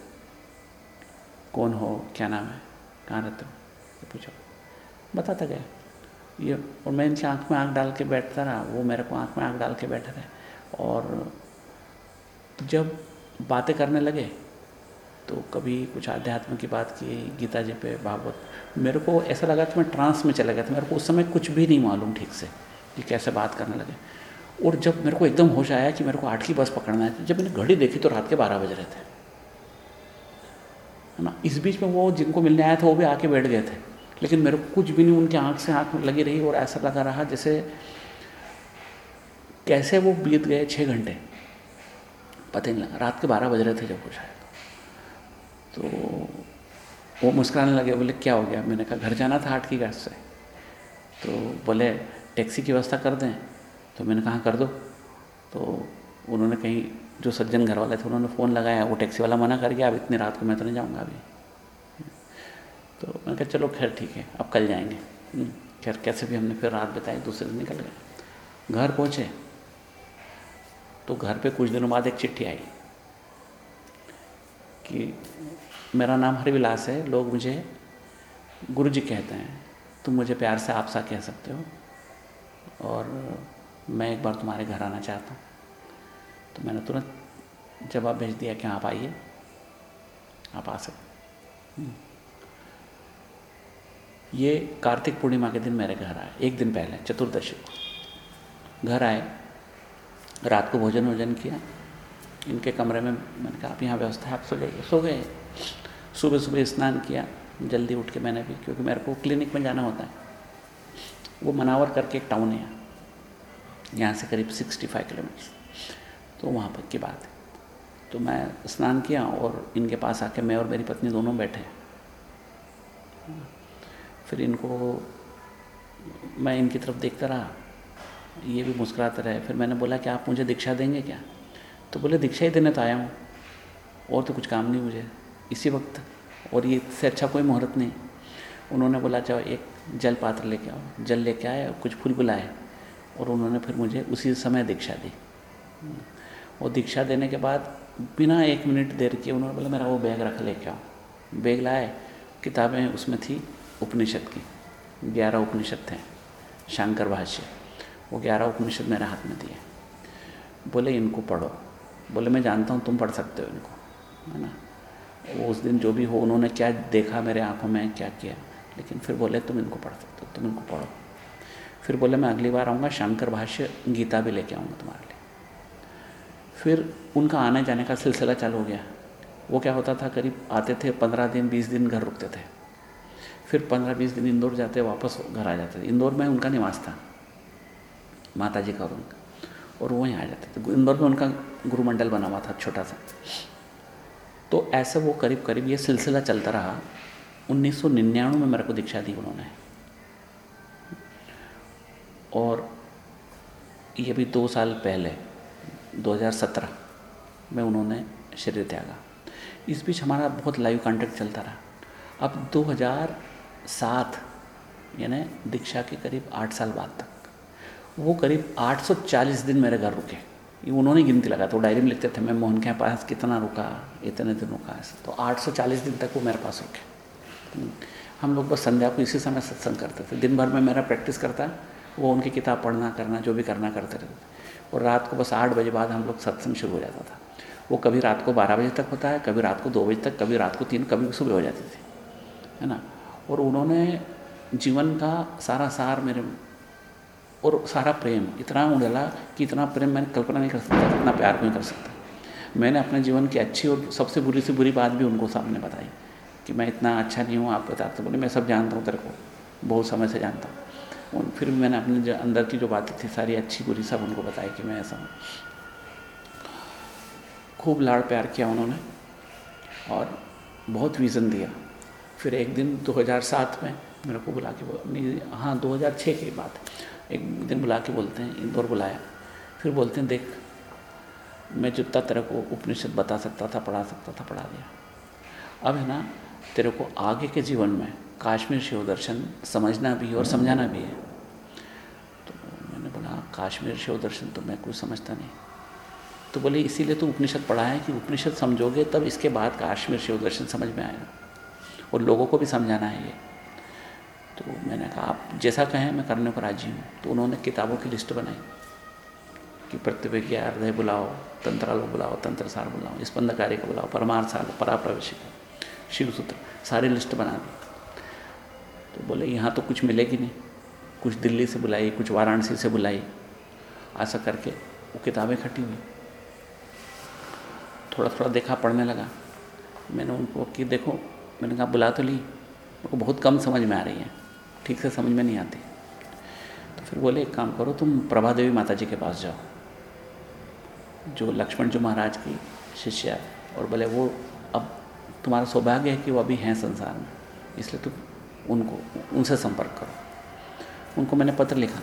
कौन हो? क्या नाम है? कहाँ रहते हो? पूछो। बताता गया। ये, और मैं इनकी आँख में आँख डाल के बैठता रहा, वो मेरे को आँख में आँख डाल के बैठे रहे और जब बातें करने लगे तो कभी कुछ आध्यात्म की बात की, गीता जी पे, भागवत, मेरे को ऐसा लगा कि मैं ट्रांस में चला गया था। मेरे को उस समय कुछ भी नहीं मालूम ठीक से कि कैसे बात करने लगे। और जब मेरे को एकदम होश आया कि मेरे को आठ की बस पकड़ना है जब मैंने घड़ी देखी तो रात के बारह बज रहे थे। है ना? इस बीच में वो जिनको मिलने आया था, वो भी आके बैठ गए थे। लेकिन मेरे को कुछ भी नहीं, उनकी आँख से आँख लगी रही और ऐसा लगा रहा जैसे कैसे वो बीत गए छः घंटे। पता नहीं लगा। रात के बारह बज रहे थे जब वो शायद। तो वो मुस्कुराने लगे, बोले, क्या हो गया? मैंने कहा, घर जाना था आठ की गैस से। तो बोले, टैक्सी की व्यवस्था कर दें? तो मैंने कहा कर दो। तो उन्होंने कहीं, जो सज्जन घर वाले थे, उन्होंने फ़ोन लगाया, वो टैक्सी वाला मना कर गया, अब इतनी रात को मैं तो नहीं जाऊँगा अभी। तो मैंने कहा चलो खैर ठीक है अब कल जाएँगे। हम्म, खैर कैसे भी हमने फिर रात बताई दूसरे दिन निकल गए। घर पहुँचे? तो घर पे कुछ दिनों बाद एक चिट्ठी आई कि मेरा नाम हरिविलास है लोग मुझे गुरु जी कहते हैं। तुम मुझे प्यार से आप सा कह सकते हो और मैं एक बार तुम्हारे घर आना चाहता हूँ। तो मैंने तुरंत जवाब भेज दिया कि आप आइए आप आ सकते हम्म। ये कार्तिक पूर्णिमा के दिन मेरे घर आए, एक दिन पहले, चतुर्दशी को। घर आए, रात को भोजन वोजन किया, इनके कमरे में मैंने कहा, आप यहाँ व्यवस्था है, आप सो जाइए। सो गए। सुबह सुबह स्नान किया, जल्दी उठ के मैंने भी, क्योंकि मेरे को क्लिनिक में जाना होता है। वो मनावर करके एक टाउन है यहाँ। से करीब सिक्सटी फाइव किलोमीटर तो वहाँ पर की बात है। तो मैं स्नान किया और इनके पास आके मैं और मेरी पत्नी दोनों बैठे। फिर इनको मैं इनकी तरफ़ देखता रहा। ये भी मुस्कुराते रहे। फिर मैंने बोला कि आप मुझे दीक्षा देंगे क्या? तो बोले, दीक्षा ही देने तो आया हूँ। और तो कुछ काम नहीं मुझे। इसी वक्त और ये इससे अच्छा कोई मुहूर्त नहीं। उन्होंने बोला चाहो एक जल पात्र लेके आओ। जल लेके आए और कुछ फूल बुलाए और उन्होंने फिर मुझे उसी समय दीक्षा दी। और दीक्षा देने के बाद बिना एक मिनट देर के उन्होंने बोला, मेरा वो बैग रख लेके आओ। बैग लाए, किताबें उसमें थी। उपनिषद की, ग्यारह उपनिषद थे, शंकर भाष्य, वो ग्यारह उपनिषद मेरे हाथ में दिए। बोले, इनको पढ़ो। बोले, मैं जानता हूँ, तुम पढ़ सकते हो इनको। है ना? वो उस दिन जो भी हो, उन्होंने क्या देखा मेरे आँखों में, क्या किया? लेकिन फिर बोले, तुम इनको पढ़ सकते हो, तुम इनको पढ़ो। फिर बोले, मैं अगली बार आऊँगा, शंकर भाष्य गीता भी लेके आऊँगा तुम्हारे लिए। फिर उनका आने जाने का सिलसिला चालू हो गया। वो क्या होता था, करीब आते थे, पंद्रह दिन, बीस दिन घर रुकते थे। फिर पंद्रह बीस दिन इंदौर जाते वापस घर आ जाते थे इंदौर में उनका निवास था माता जी का और उनका। और वहीं आ जाते थे। इंदौर में उनका गुरुमंडल बना हुआ था, छोटा सा। तो ऐसे वो करीब करीब ये सिलसिला चलता रहा। उन्नीस सौ निन्यानवे में मेरे को दीक्षा दी उन्होंने। और ये भी दो साल पहले 2017 में उन्होंने शरीर त्यागा। इस बीच हमारा बहुत लाइव कांटेक्ट चलता रहा। अब 2007 यानी दीक्षा के करीब आठ साल बाद तक। वो करीब 840 दिन मेरे घर रुके। ये उन्होंने गिनती लगा तो डायरी में लिखते थे, मैं मोहन के पास कितना रुका, इतने दिन रुका? ऐसा। तो 840 दिन तक वो मेरे पास रुके। हम लोग बस संध्या को इसी समय सत्संग करते थे। दिन भर में मेरा प्रैक्टिस करता, वो उनकी किताब पढ़ना करना, जो भी करना करते रहते और रात को बस आठ बजे बाद हम लोग सत्संग शुरू हो जाता था। वो कभी रात को बारह बजे तक होता है, कभी रात को दो बजे तक, कभी रात को तीन, कभी सुबह हो जाती थी। है ना? और उन्होंने जीवन का सारा सार मेरे और सारा प्रेम, इतना उड़ेला कि इतना प्रेम मैंने कल्पना नहीं कर सकता, इतना प्यार नहीं कर सकता। मैंने अपने जीवन की अच्छी और सबसे बुरी से बुरी बात भी उनको सामने बताई कि मैं इतना अच्छा नहीं हूँ, आप बताते बोले, मैं सब जानता हूँ तेरे को, बहुत समय से जानता हूँ। फिर मैंने अपने जो अंदर की जो बातें थी, सारी अच्छी बुरी सब उनको बताई कि मैं ऐसा हूँ। खूब लाड़ प्यार किया उन्होंने और बहुत विज़न दिया। फिर एक दिन 2007 में मेरे को बुला के नहीं हाँ 2006 की बात एक दिन बुला के बोलते हैं, इंदौर बुलाया। फिर बोलते हैं, देख, मैं जितना तेरे को उपनिषद बता सकता था, पढ़ा सकता था, पढ़ा दिया। अब है ना, तेरे को आगे के जीवन में काश्मीर शिव दर्शन समझना भी है और समझाना भी है। तो मैंने बोला, काश्मीर शिव दर्शन तो मैं कुछ समझता नहीं। तो बोले, इसीलिए तो उपनिषद पढ़ा है कि उपनिषद समझोगे, तब इसके बाद काश्मीर शिव दर्शन समझ में आएगा। और लोगों को भी समझाना है ये। तो मैंने कहा, आप जैसा कहें, मैं करने को राज़ी हूँ। तो उन्होंने किताबों की लिस्ट बनाई कि प्रतिवेज्ञा हृदय बुलाओ, तंत्रालोक बुलाओ, तंत्रसार बुलाओ, स्पंदकारी का बुलाओ परमार्थ सार पराप्रवेशिका शिव सूत्र सारी लिस्ट बना दी। तो बोले, यहाँ तो कुछ मिलेगी नहीं। कुछ दिल्ली से बुलाई, कुछ वाराणसी से बुलाई। ऐसा करके वो किताबें इकट्ठी हुई। थोड़ा थोड़ा देखा, पढ़ने लगा। मैंने उनको कि, देखो मैंने कहा, बुला तो ली उनको बहुत कम समझ में आ रही है, ठीक से समझ में नहीं आती। तो फिर बोले, एक काम करो, तुम प्रभा देवी माता जी के पास जाओ। जो लक्ष्मण जी महाराज की शिष्या और बोले, वो अब तुम्हारा सौभाग्य है कि वो अभी हैं संसार में, इसलिए तुम उनको, उनसे संपर्क करो। उनको मैंने पत्र लिखा।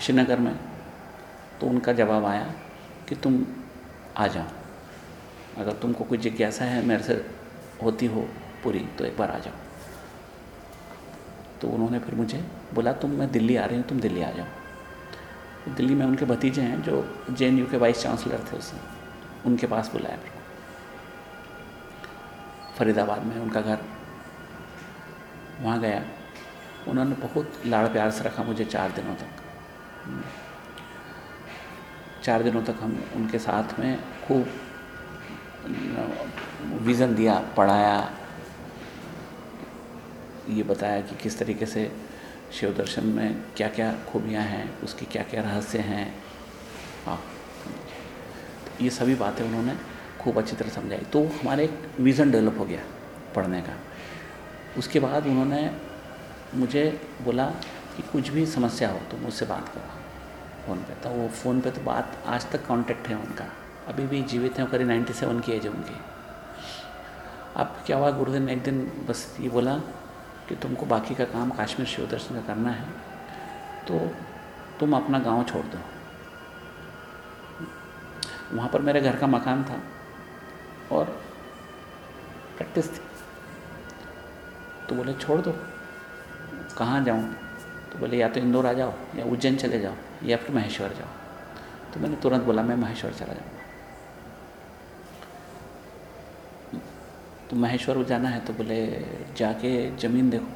श्रीनगर में तो उनका जवाब आया कि तुम आ जाओ। अगर तुमको कोई जिज्ञासा है, मेरे से होती हो पूरी तो एक बार आ जाओ। तो उन्होंने फिर मुझे बोला, तुम, मैं दिल्ली आ रही हूँ, तुम दिल्ली आ जाओ। तो दिल्ली में उनके भतीजे हैं जो जेएनयू के वाइस चांसलर थे उसमें उनके पास बुलाया मेरे को। फरीदाबाद में उनका घर। वहाँ गया। उन्होंने बहुत लाड़ प्यार से रखा मुझे चार दिनों तक। चार दिनों तक हम उनके साथ में खूब विज़न दिया, पढ़ाया, ये बताया कि किस तरीके से शिव दर्शन में क्या क्या खूबियाँ हैं, उसकी क्या क्या रहस्य हैं। हाँ। तो ये सभी बातें उन्होंने खूब अच्छी तरह समझाई। तो हमारे एक विज़न डेवलप हो गया पढ़ने का। उसके बाद उन्होंने मुझे बोला कि कुछ भी समस्या हो तो मुझसे बात करो। फ़ोन पे। तो वो फ़ोन पे तो बात आज तक कांटेक्ट है उनका। अभी भी जीवित हैं करीब नाइन्टी सेवन की एज है उनकी। अब क्या हुआ? गुरुदेव ने एक दिन बस ये बोला कि तुमको बाकी का काम काश्मीर शिव दर्शन का करना है तो तुम अपना गाँव छोड़ दो। वहाँ पर मेरे घर का मकान था और प्रैक्टिस थी। तो बोले, छोड़ दो। कहाँ जाऊँ? तो बोले, या तो इंदौर आ जाओ या उज्जैन चले जाओ या फिर महेश्वर जाओ। तो मैंने तुरंत बोला, मैं महेश्वर चला जाऊँगा तो महेश्वर जाना है तो बोले जाके ज़मीन देखो।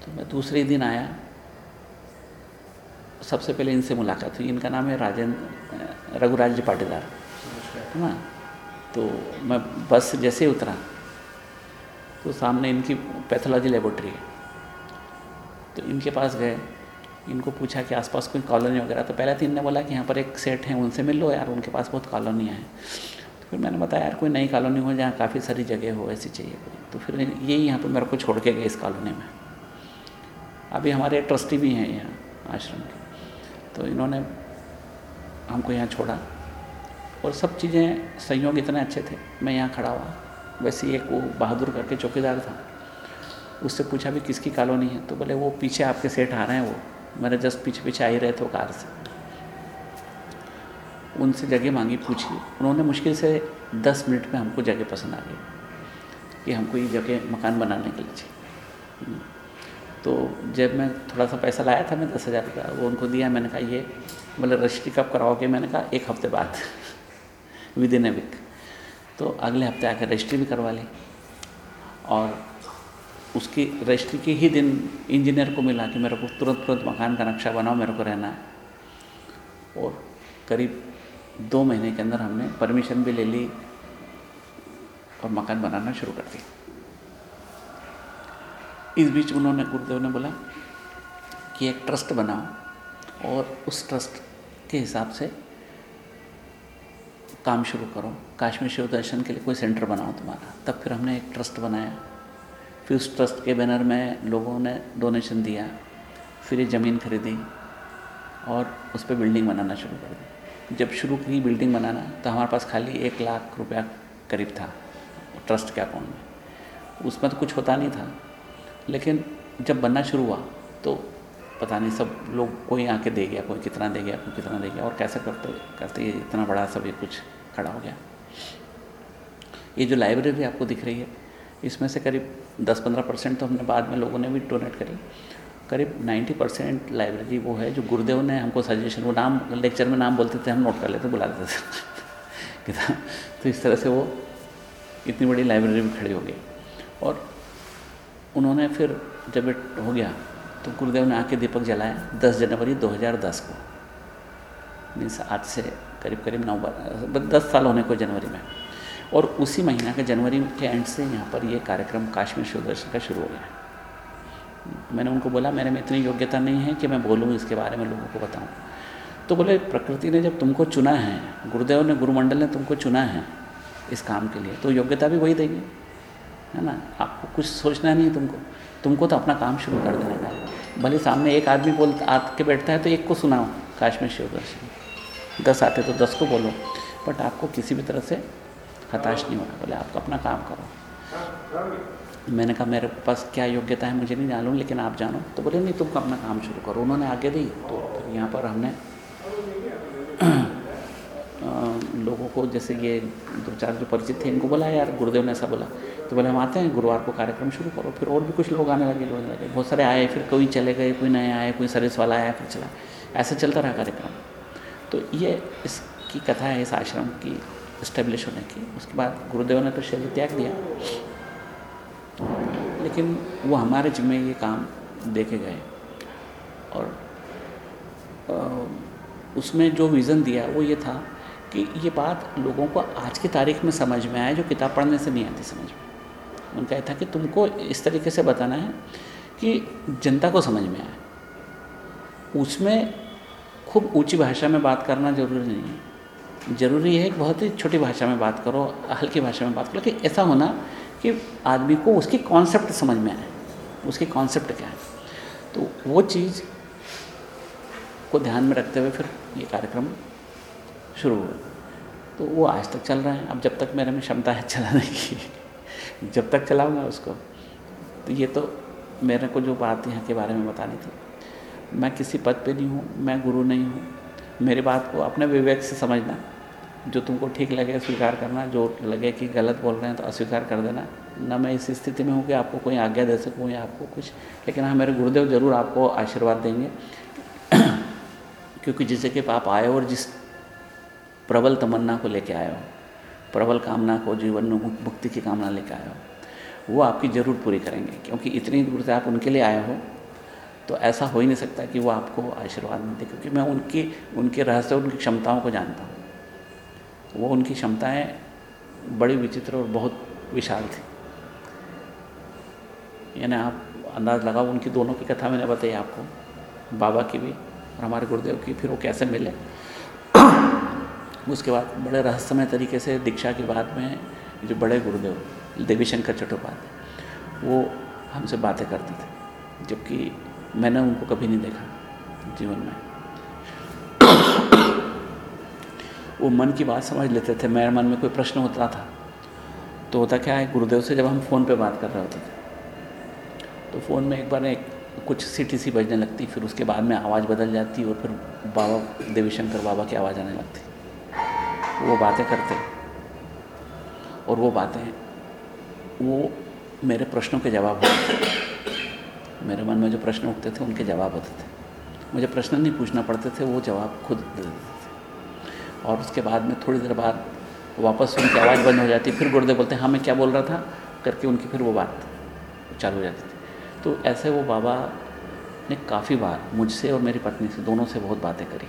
तो मैं दूसरे दिन आया। सबसे पहले इनसे मुलाकात हुई। इनका नाम है राजेंद्र रघुराज जी पाटीदार। है ना तो मैं बस जैसे ही उतरा तो सामने इनकी पैथोलॉजी लेबोरेटरी है। तो इनके पास गए। इनको पूछा कि आसपास कोई कॉलोनी वगैरह तो पहले तो इनने बोला कि यहाँ पर एक सेट है उनसे मिल लो यार उनके पास बहुत कॉलोनियाँ हैं। फिर मैंने बताया, यार, कोई नई कॉलोनी हो जहाँ काफ़ी सारी जगह हो, ऐसी चाहिए कोई। तो फिर यही यहाँ पर मेरे को छोड़ के गए इस कॉलोनी में। अभी हमारे ट्रस्टी भी हैं यहाँ, आश्रम के। तो इन्होंने हमको यहाँ छोड़ा और सब चीज़ें संयोग इतने अच्छे थे। मैं यहाँ खड़ा हुआ, वैसे एक वो बहादुर करके चौकीदार था। उससे पूछा भी किसकी कॉलोनी है? तो बोले, वो पीछे आपके सेठ आ रहे हैं वो। मेरे जस्ट पीछे पीछे आ ही रहे थे कार से। उनसे जगह मांगी, पूछी उन्होंने मुश्किल से दस मिनट में हमको जगह पसंद आ गई कि हमको ये जगह मकान बनाने के लिए चाहिए। तो जब मैं थोड़ा सा पैसा लाया था, मैं दस हज़ार का वो उनको दिया, मैंने कहा, ये बोले रजिस्ट्री कब कराओगे मैंने कहा, एक हफ़्ते बाद विद इन ए वीक तो अगले हफ़्ते आकर रजिस्ट्री भी करवा ली और उसकी रजिस्ट्री के ही दिन इंजीनियर को मिला कि मेरे को तुरंत तुरंत मकान का नक्शा बनाओ, मेरे को रहना है। और करीब दो महीने के अंदर हमने परमिशन भी ले ली और मकान बनाना शुरू कर दिया। इस बीच उन्होंने, गुरुदेव ने बोला कि एक ट्रस्ट बनाओ और उस ट्रस्ट के हिसाब से काम शुरू करो। काश्मीर शिव दर्शन के लिए कोई सेंटर बनाओ तुम्हारा। तब फिर हमने एक ट्रस्ट बनाया। फिर उस ट्रस्ट के बैनर में लोगों ने डोनेशन दिया। फिर ये ज़मीन खरीदी और उस पर बिल्डिंग बनाना शुरू कर दी जब शुरू की बिल्डिंग बनाना तो हमारे पास खाली एक लाख रुपया करीब था ट्रस्ट के अकाउंट में। उसमें तो कुछ होता नहीं था। लेकिन जब बनना शुरू हुआ तो पता नहीं, सब लोग, कोई आके दे गया, कोई कितना दे गया, कोई कितना दे गया, और कैसे करते करते ये इतना बड़ा सब ये कुछ खड़ा हो गया। ये जो लाइब्रेरी आपको दिख रही है, इसमें से करीब 10-15 परसेंट तो हमने बाद में लोगों ने भी डोनेट करी। करीब 90 परसेंट लाइब्रेरी वो है जो गुरुदेव ने हमको सजेशन वो नाम लेक्चर में नाम बोलते थे, हम नोट कर लेते, बुला देते थे। किताब तो इस तरह से वो इतनी बड़ी लाइब्रेरी में खड़ी हो गई। और उन्होंने फिर जब हो गया तो गुरुदेव ने आके दीपक जलाया 10 जनवरी 2010 को। मीन्स आज से करीब करीब नौ बार दस साल होने को जनवरी में। और उसी महीना के जनवरी के एंड से यहाँ पर ये कार्यक्रम काश्मीर शिव दर्शन का शुरू हो गया मैंने उनको बोला, मेरे में इतनी योग्यता नहीं है कि मैं बोलूँ इसके बारे में लोगों को बताऊँ। तो बोले, प्रकृति ने जब तुमको चुना है, गुरुदेव ने, गुरुमंडल ने तुमको चुना है इस काम के लिए तो योग्यता भी वही देंगे, है ना? आपको कुछ सोचना नहीं है तुमको तुमको तो अपना काम शुरू कर देना का भले सामने एक आदमी बोल आके बैठता है तो एक को सुनाओ, काश्मीर शिव दर्शन दस आते तो दस को बोलो, बट आपको किसी भी तरह से हताश नहीं होना, बोले आप अपना काम करो। मैंने कहा, मेरे पास क्या योग्यता है, मुझे नहीं मालूम, लेकिन आप जानो। तो बोले, नहीं, तुम अपना काम शुरू करो? उन्होंने आगे दी तो फिर यहाँ पर हमने लोगों को जैसे ये दो चार जो परिचित थे, इनको बोला यार गुरुदेव ने ऐसा बोला। तो बोले, हम आते हैं, गुरुवार को कार्यक्रम शुरू करो। फिर और भी कुछ लोग आने लगे लोग लगे, बहुत सारे आए, फिर कोई चले गए, कोई नए आए कोई सर्विस वाला आया, फिर चला। ऐसे चलता रहा कार्यक्रम। तो ये इसकी कथा है, इस आश्रम की इस्टेब्लिश होने की। उसके बाद गुरुदेव ने तो शरीर त्याग दिया। लेकिन वो हमारे जिम्मे ये काम देखे गए। और उसमें जो विज़न दिया वो ये था कि ये बात लोगों को आज की तारीख में समझ में आए, जो किताब पढ़ने से नहीं आती समझ में। उनका ये था कि तुमको इस तरीके से बताना है कि जनता को समझ में आए। उसमें खूब ऊँची भाषा में बात करना ज़रूरी नहीं है। ज़रूरी है कि बहुत ही छोटी भाषा में बात करो, हल्की भाषा में बात करो, कि ऐसा होना कि आदमी को उसकी कॉन्सेप्ट समझ में आए। उसकी कॉन्सेप्ट क्या है? तो वो चीज़ को ध्यान में रखते हुए फिर ये कार्यक्रम शुरू हुआ। तो वो आज तक चल रहा है। अब जब तक मेरे में क्षमता है चलाने की जब तक चलाऊँगा उसको। तो ये तो मेरे को जो बात यहाँ के बारे में बतानी थी। मैं किसी पद पे नहीं हूँ, मैं गुरु नहीं हूँ। मेरी बात को अपने विवेक से समझना। जो तुमको ठीक लगे, स्वीकार करना। जो लगे कि गलत बोल रहे हैं तो अस्वीकार कर देना। ना मैं इस स्थिति में हूँ कि आपको कोई आज्ञा दे सकूँ या आपको कुछ, लेकिन हाँ मेरे गुरुदेव ज़रूर आपको आशीर्वाद देंगे। क्योंकि जिस जगह पर आप आए और जिस प्रबल तमन्ना को लेके आए हो, प्रबल कामना को, जीवन में मुक्ति की कामना लेके आए हो, वो आपकी ज़रूर पूरी करेंगे। क्योंकि इतनी दूर से आप उनके लिए आए हो तो ऐसा हो ही नहीं सकता कि वो आपको आशीर्वाद नहीं दे। क्योंकि मैं उनकी, उनके रहस्य उनकी क्षमताओं को जानता हूँ। वो उनकी क्षमताएँ बड़ी विचित्र और बहुत विशाल थी। यानी आप अंदाज़ लगाओ उनकी दोनों की कथा मैंने बताई आपको, बाबा की भी और हमारे गुरुदेव की, फिर वो कैसे मिले। उसके बाद बड़े रहस्यमय तरीके से दीक्षा के बाद में जो बड़े गुरुदेव, देवीशंकर चट्टोपाध्याय, वो हमसे बातें करते थे, जबकि मैंने उनको कभी नहीं देखा जीवन में। वो मन की बात समझ लेते थे, मेरे मन में कोई प्रश्न होता था। तो होता क्या है, गुरुदेव से जब हम फ़ोन पे बात कर रहे होते थे तो फ़ोन में एक बार एक, कुछ सीटी सी बजने लगती, फिर उसके बाद में आवाज़ बदल जाती और फिर बाबा देवीशंकर बाबा की आवाज़ आने लगती। वो बातें करते और वो बातें, वो मेरे प्रश्नों के जवाब होते थे। मेरे मन में जो प्रश्न उठते थे, उनके जवाब होते थे। मुझे प्रश्न नहीं पूछना पड़ते थे, वो जवाब खुद देते थे। और उसके बाद में थोड़ी देर बाद वापस उनकी आवाज़ बंद हो जाती, फिर गुरुदेव बोलते, हैं हाँ मैं क्या बोल रहा था? करके उनकी फिर वो बात चालू हो जाती थी। तो ऐसे वो बाबा ने काफ़ी बार मुझसे और मेरी पत्नी से दोनों से बहुत बातें करी।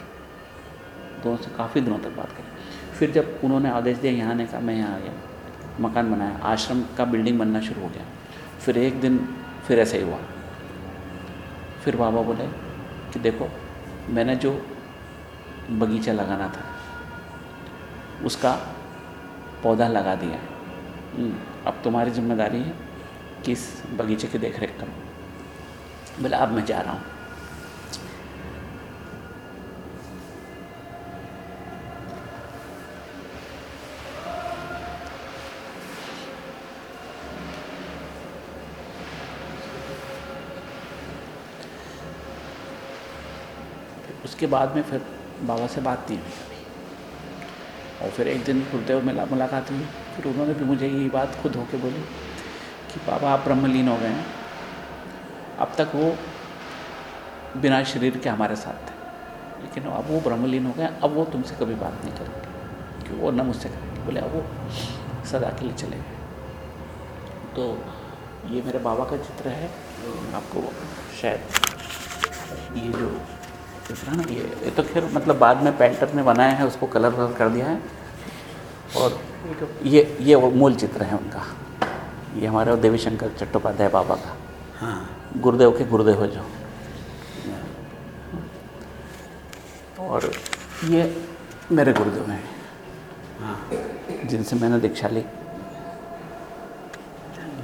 दोनों से काफ़ी दिनों तक बात करी। फिर जब उन्होंने आदेश दिया, यहाँ आने का मैं यहाँ आ गया, मकान बनाया, आश्रम का बिल्डिंग बनना शुरू हो गया। फिर एक दिन फिर ऐसे ही हुआ। फिर बाबा बोले कि, देखो, मैंने जो बगीचा लगाना था उसका पौधा लगा दिया। हम्म, अब तुम्हारी ज़िम्मेदारी है कि इस बगीचे की देख रेख करो। बोले अब मैं जा रहा हूँ। उसके बाद में फिर बाबा से बात नहीं हुई और फिर एक दिन गुरुदेव में मुलाकात हुई। फिर उन्होंने भी मुझे यही बात खुद होके बोली कि, बाबा, आप ब्रह्मलीन हो गए हैं। अब तक वो बिना शरीर के हमारे साथ थे। लेकिन अब वो ब्रह्मलीन हो गए, अब वो तुमसे कभी बात नहीं करेंगे। कि वो न मुझसे करेंगे। बोले, अब वो सदा के लिए चले गए। तो ये मेरे बाबा का चित्र है। आपको शायद ये जो है ना ये ये तो खैर मतलब बाद में पेंटर ने बनाया है उसको कलर वलर कर दिया है। और ये ये वो मूल चित्र है उनका। ये हमारे देवीशंकर चट्टोपाध्याय बाबा का। हाँ। गुरुदेव के गुरुदेव हो जो। और ये मेरे गुरुदेव हैं। हाँ। जिनसे मैंने दीक्षा ली।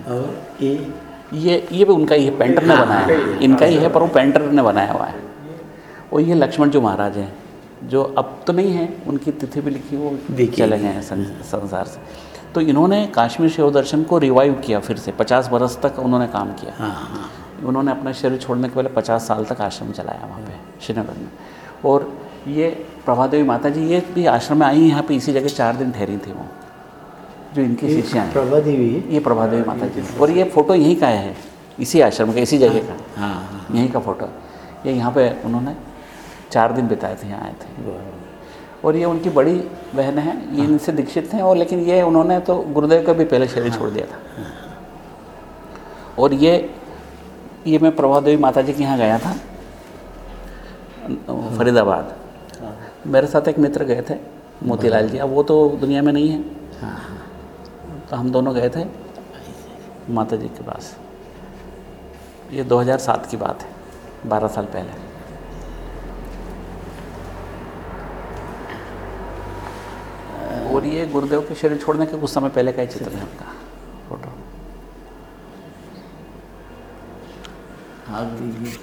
और ये? ये ये भी उनका ही है पेंटर ने बनाया है। इनका ही है पर वो पेंटर ने बनाया हुआ है। और ये लक्ष्मण जो महाराज हैं जो अब तो नहीं है उनकी तिथि भी लिखी वो। चले गए हैं संसार से। तो इन्होंने काश्मीर शिव दर्शन को रिवाइव किया फिर से पचास बरस तक उन्होंने काम किया। हाँ हाँ। उन्होंने अपना शरीर छोड़ने के पहले पचास साल तक आश्रम चलाया वहाँ पे श्रीनगर में। और ये प्रभादेवी माता जी ये भी आश्रम में आई यहाँ पे इसी जगह चार दिन ठहरी थी वो जो इनकी शिष्या हैं। प्रभा देवी है? ये प्रभादेवी माता जी। और ये फ़ोटो यहीं का है इसी आश्रम का इसी जगह का। हाँ हाँ। यहीं का फ़ोटो। ये यहाँ पे उन्होंने चार दिन बिताए थे यहाँ आए थे। और ये उनकी बड़ी बहन है ये इनसे दीक्षित हैं और लेकिन ये उन्होंने तो गुरुदेव का भी पहले शरीर छोड़ दिया था। और ये ये मैं प्रभादेवी माता जी के यहाँ गया था फरीदाबाद। मेरे साथ एक मित्र गए थे मोतीलाल जी। अब वो तो दुनिया में नहीं है। तो हम दोनों गए थे माता जी के पास। ये 2007 की बात है 12 साल पहले। और ये गुरुदेव के शरीर छोड़ने के कुछ समय पहले का ही चित्र है उनका फ़ोटो। आप दीजिए।